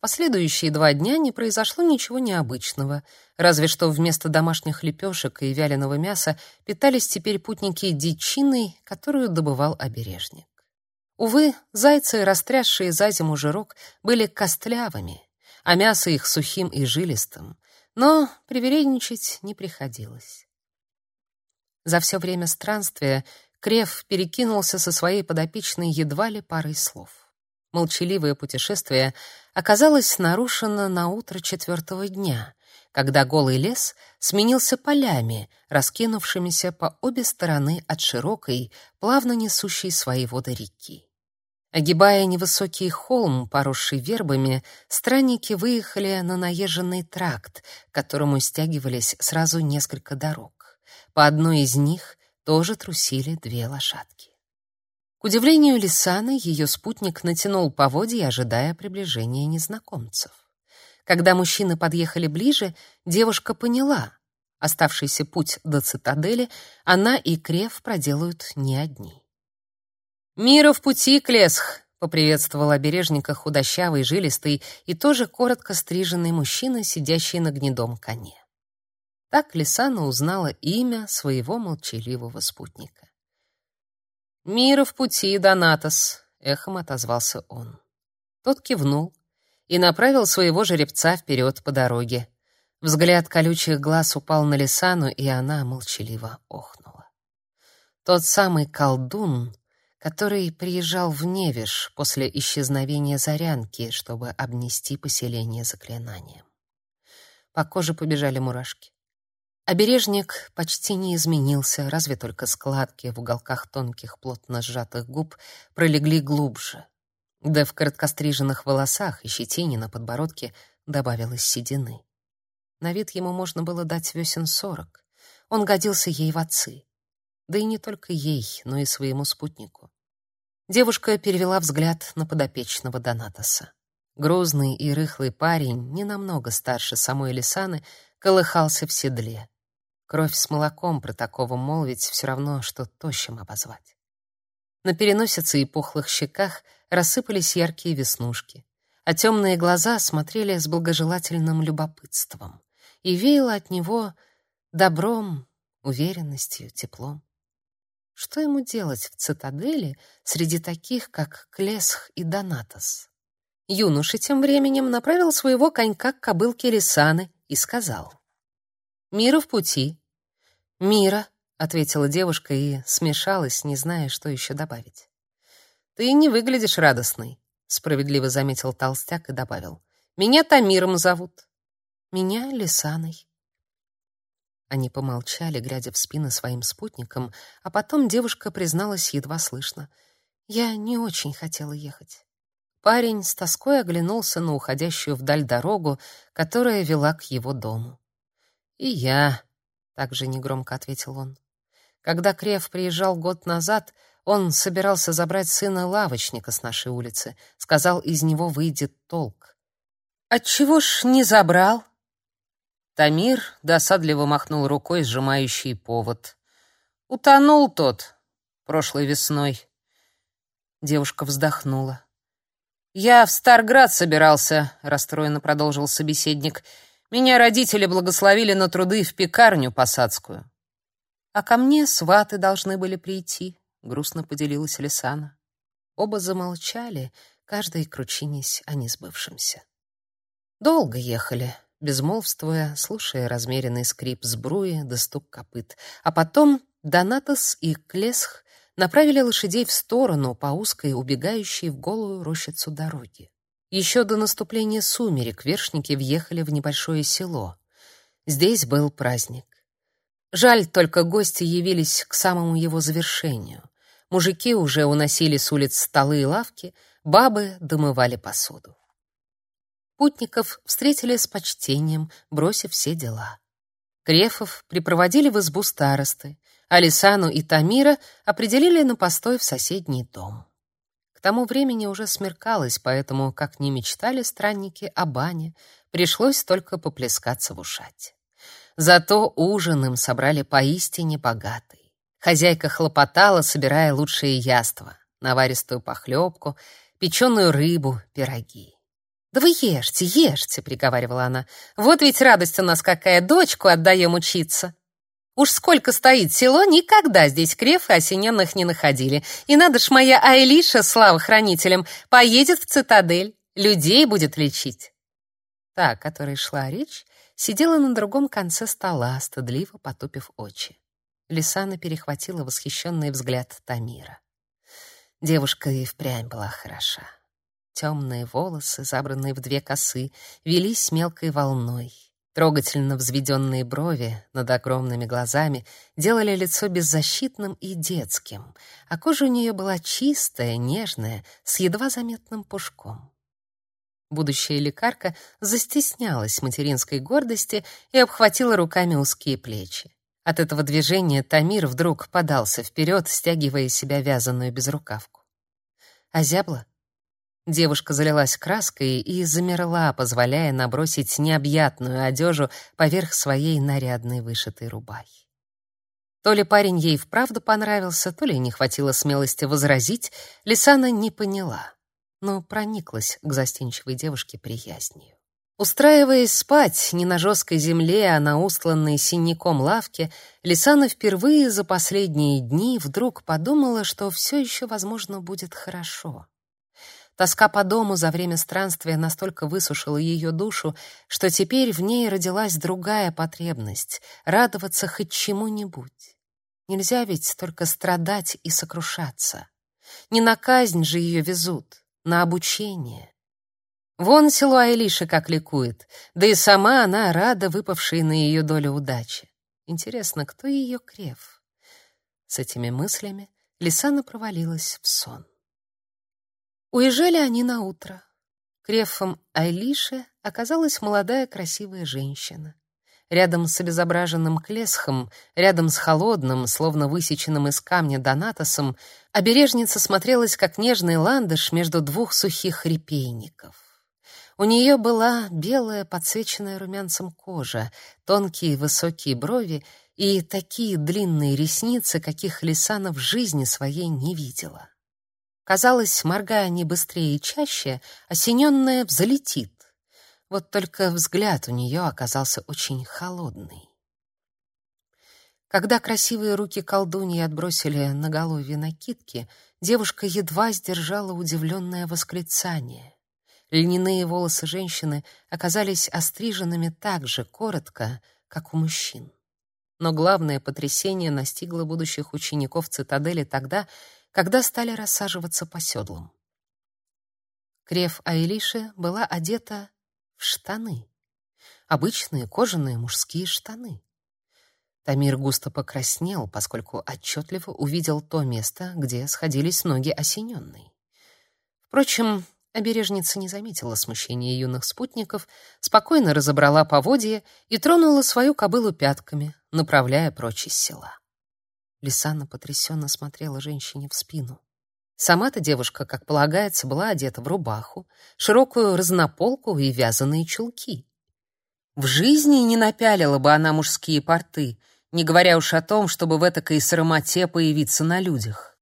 последующие два дня не произошло ничего необычного, разве что вместо домашних лепешек и вяленого мяса питались теперь путники дичиной, которую добывал обережник. Увы, зайцы, растрясшие за зиму жирок, были костлявыми, а мясо их сухим и жилистым, но привередничать не приходилось. За все время странствия Крев перекинулся со своей подопечной едва ли парой слов. Молчаливое путешествие оказалось нарушено на утро четвертого дня, когда голый лес сменился полями, раскинувшимися по обе стороны от широкой, плавно несущей свои воды реки. Огибая невысокий холм, поросший вербами, странники выехали на наезженный тракт, к которому стягивались сразу несколько дорог. По одной из них тоже трусили две лошадки. К удивлению Лисаны, ее спутник натянул поводья, ожидая приближения незнакомцев. Когда мужчины подъехали ближе, девушка поняла, оставшийся путь до цитадели она и Крев проделают не одни. «Мира в пути, Клесх!» — поприветствовал обережника худощавый, жилистый и тоже коротко стриженный мужчина, сидящий на гнедом коне. Так Лисана узнала имя своего молчаливого спутника. «Мира в пути, Донатос!» — эхом отозвался он. Тот кивнул и направил своего жеребца вперед по дороге. Взгляд колючих глаз упал на Лисану, и она молчаливо охнула. Тот самый колдун, который приезжал в Невиш после исчезновения Зарянки, чтобы обнести поселение заклинанием. По коже побежали мурашки. Обережник почти не изменился, разве только складки в уголках тонких, плотно сжатых губ пролегли глубже. Да в короткостриженных волосах и щетине на подбородке добавилось седины. На вид ему можно было дать весен сорок. Он годился ей в отцы. Да и не только ей, но и своему спутнику. Девушка перевела взгляд на подопечного Донатоса. Грозный и рыхлый парень, не намного старше самой Лисаны, колыхался в седле. Кровь с молоком про такого молвить все равно, что тощим обозвать. На переносице и пухлых щеках рассыпались яркие веснушки, а темные глаза смотрели с благожелательным любопытством, и веяло от него добром, уверенностью, теплом. Что ему делать в цитадели среди таких, как Клесх и Донатос? Юноша тем временем направил своего конька к кобылке Рисаны и сказал: "Мира в пути. «Мира», — ответила девушка и смешалась, не зная, что еще добавить. «Ты не выглядишь радостной», — справедливо заметил толстяк и добавил. «Меня Тамиром зовут». «Меня Лисаной». Они помолчали, глядя в спины своим спутникам, а потом девушка призналась едва слышно. «Я не очень хотела ехать». Парень с тоской оглянулся на уходящую вдаль дорогу, которая вела к его дому. «И я», также негромко ответил он. Когда Крев приезжал год назад, он собирался забрать сына лавочника с нашей улицы, сказал, из него выйдет толк. Отчего ж не забрал? Тамир досадливо махнул рукой, сжимающий повод. Утонул тот прошлой весной. Девушка вздохнула. Я в Старград собирался, расстроенно продолжил собеседник. Меня родители благословили на труды в пекарню посадскую. А ко мне сваты должны были прийти, грустно поделилась Лисана. Оба замолчали, каждый кручинясь о несбывшемся. Долго ехали, безмолвствуя, слушая размеренный скрип сбруи да стук копыт, а потом Донатос и Клесх направили лошадей в сторону по узкой, убегающей в голую рощицу дороги. Еще до наступления сумерек вершники въехали в небольшое село. Здесь был праздник. Жаль, только гости явились к самому его завершению. Мужики уже уносили с улиц столы и лавки, бабы домывали посуду. Путников встретили с почтением, бросив все дела. Крефов припроводили в избу старосты, а Лисану и Тамира определили на постой в соседний дом. К тому времени уже смеркалось, поэтому, как не мечтали странники о бане, пришлось только поплескаться в ушать. Зато ужин им собрали поистине богатый. Хозяйка хлопотала, собирая лучшие яства: наваристую похлебку, печеную рыбу, пироги. «Да вы ешьте, ешьте», — приговаривала она. «Вот ведь радость у нас какая, дочку отдаем учиться». Уж сколько стоит село, никогда здесь крефы осененных не находили. И надо ж моя Айлиша, слава хранителям, поедет в цитадель, людей будет лечить. Та, о которой шла речь, сидела на другом конце стола, стыдливо потупив очи. Лисана перехватила восхищенный взгляд Тамира. Девушка и впрямь была хороша. Темные волосы, забранные в две косы, велись мелкой волной. Трогательно взведенные брови над огромными глазами делали лицо беззащитным и детским, а кожа у нее была чистая, нежная, с едва заметным пушком. Будущая лекарка застеснялась материнской гордости и обхватила руками узкие плечи. От этого движения Тамир вдруг подался вперед, стягивая из себя вязаную безрукавку. Озябла? Девушка залилась краской и замерла, позволяя набросить необъятную одежду поверх своей нарядной вышитой рубахи. То ли парень ей вправду понравился, то ли не хватило смелости возразить, Лисана не поняла, но прониклась к застенчивой девушке приязнью. Устраиваясь спать не на жесткой земле, а на устланной синяком лавке, Лисана впервые за последние дни вдруг подумала, что все еще, возможно, будет хорошо. Тоска по дому за время странствия настолько высушила ее душу, что теперь в ней родилась другая потребность — радоваться хоть чему-нибудь. Нельзя ведь только страдать и сокрушаться. Не на казнь же ее везут, на обучение. Вон село Айлиша как ликует, да и сама она рада выпавшей на ее долю удачи. Интересно, кто ее крев? С этими мыслями Лисана провалилась в сон. Уезжали они на утро. Крефом Айлише оказалась молодая красивая женщина. Рядом с обезображенным Клесхом, рядом с холодным, словно высеченным из камня Донатосом, обережница смотрелась как нежный ландыш между двух сухих репейников. У нее была белая, подсвеченная румянцем кожа, тонкие высокие брови и такие длинные ресницы, каких Лисана в жизни своей не видела. Казалось, моргая не быстрее и чаще, осененная взлетит. Вот только взгляд у нее оказался очень холодный. Когда красивые руки колдуньи отбросили на голове накидки, девушка едва сдержала удивленное восклицание. Льняные волосы женщины оказались остриженными так же коротко, как у мужчин. Но главное потрясение настигло будущих учеников цитадели тогда, когда стали рассаживаться по седлам. Крев Айлиши была одета в штаны. Обычные кожаные мужские штаны. Тамир густо покраснел, поскольку отчетливо увидел то место, где сходились ноги осененной. Впрочем, обережница не заметила смущения юных спутников, спокойно разобрала поводья и тронула свою кобылу пятками, направляя прочь из села. Лисана потрясенно смотрела женщине в спину. Сама-то девушка, как полагается, была одета в рубаху, широкую разнополку и вязаные чулки. В жизни не напялила бы она мужские порты, не говоря уж о том, чтобы в этакой сыромоте появиться на людях.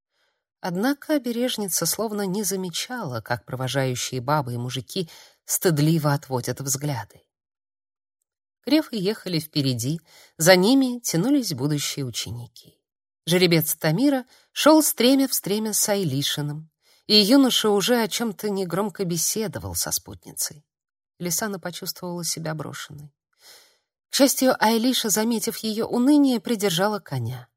Однако обережница словно не замечала, как провожающие бабы и мужики стыдливо отводят взгляды. Крефы ехали впереди, за ними тянулись будущие ученики. Жеребец Тамира шел стремя в стремя с Айлишиным, и юноша уже о чем-то негромко беседовал со спутницей. Лисана почувствовала себя брошенной. К счастью, Айлиша, заметив ее уныние, придержала коня.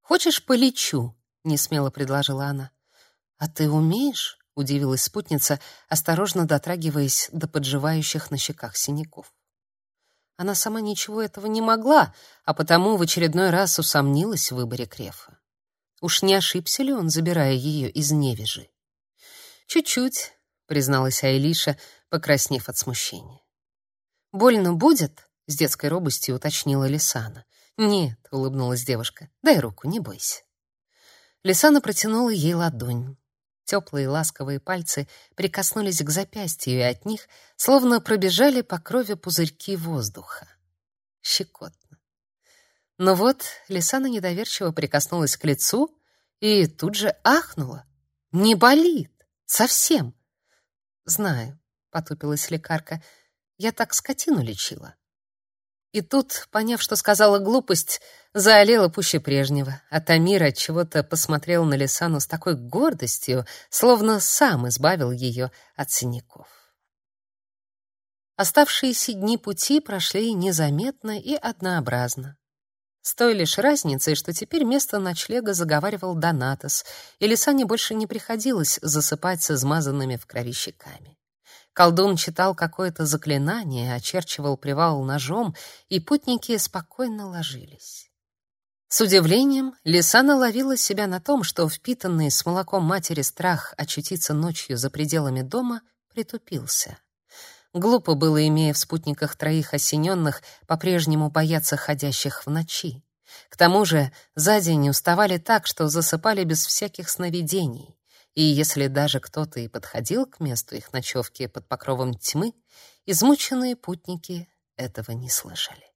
«Хочешь, полечу?» — несмело предложила она. «А ты умеешь?» — удивилась спутница, осторожно дотрагиваясь до подживающих на щеках синяков. Она сама ничего этого не могла, а потому в очередной раз усомнилась в выборе Крефа. Уж не ошибся ли он, забирая ее из невежи? «Чуть-чуть», — призналась Айлиша, покраснев от смущения. «Больно будет?» — с детской робостью уточнила Лисана. «Нет», — улыбнулась девушка, — «дай руку, не бойся». Лисана протянула ей ладонь. Теплые ласковые пальцы прикоснулись к запястью, и от них словно пробежали по крови пузырьки воздуха. Щекотно. Но вот Лисана недоверчиво прикоснулась к лицу и тут же ахнула. «Не болит! Совсем!» «Знаю», — потупилась лекарка. Я так скотину лечила. И тут, поняв, что сказала глупость, заолела пуще прежнего. А Тамир от чего-то посмотрел на Лисану с такой гордостью, словно сам избавил ее от синяков. Оставшиеся дни пути прошли незаметно и однообразно. С той лишь разницей, что теперь место ночлега заговаривал Донатос, и Лисане больше не приходилось засыпать с измазанными в крови щеками. Колдун читал какое-то заклинание, очерчивал привал ножом, и путники спокойно ложились. С удивлением Лисана ловила себя на том, что впитанный с молоком матери страх очутиться ночью за пределами дома притупился. Глупо было, имея в спутниках троих осененных, по-прежнему бояться ходящих в ночи. К тому же за день уставали так, что засыпали без всяких сновидений и если даже кто-то и подходил к месту их ночевки под покровом тьмы, измученные путники этого не слышали.